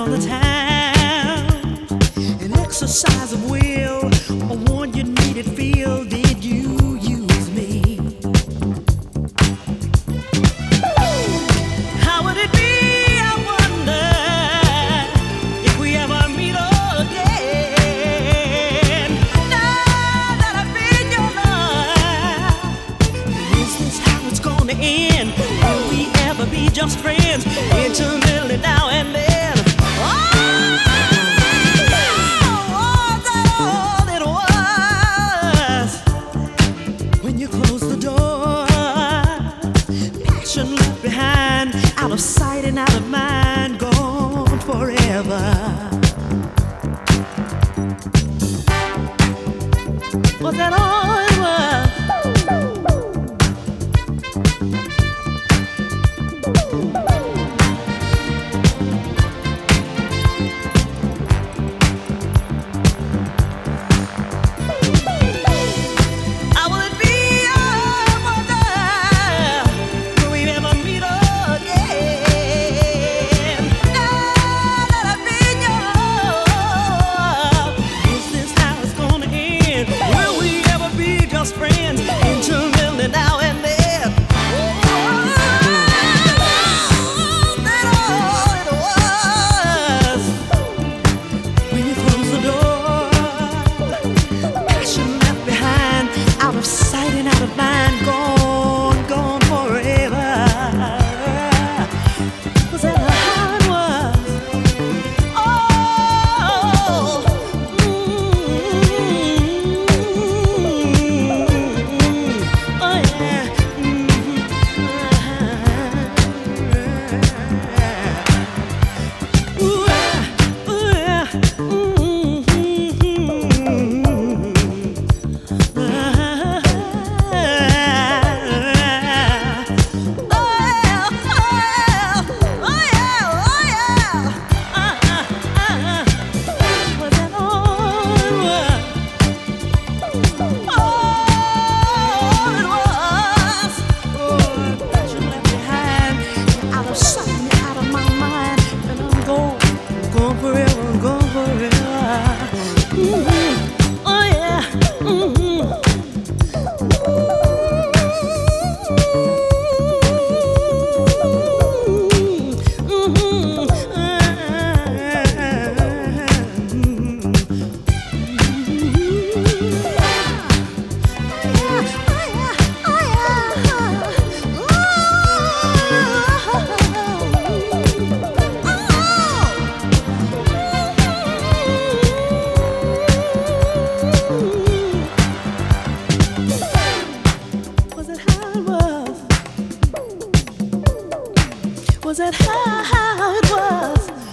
all the time. An exercise of will, a one you needed feel. Did you use me? How would it be? I wonder if we ever meet again. Now that I've been your love, is how it's gonna end? Will we ever be just friends? Intimately now and then. at all. how it was.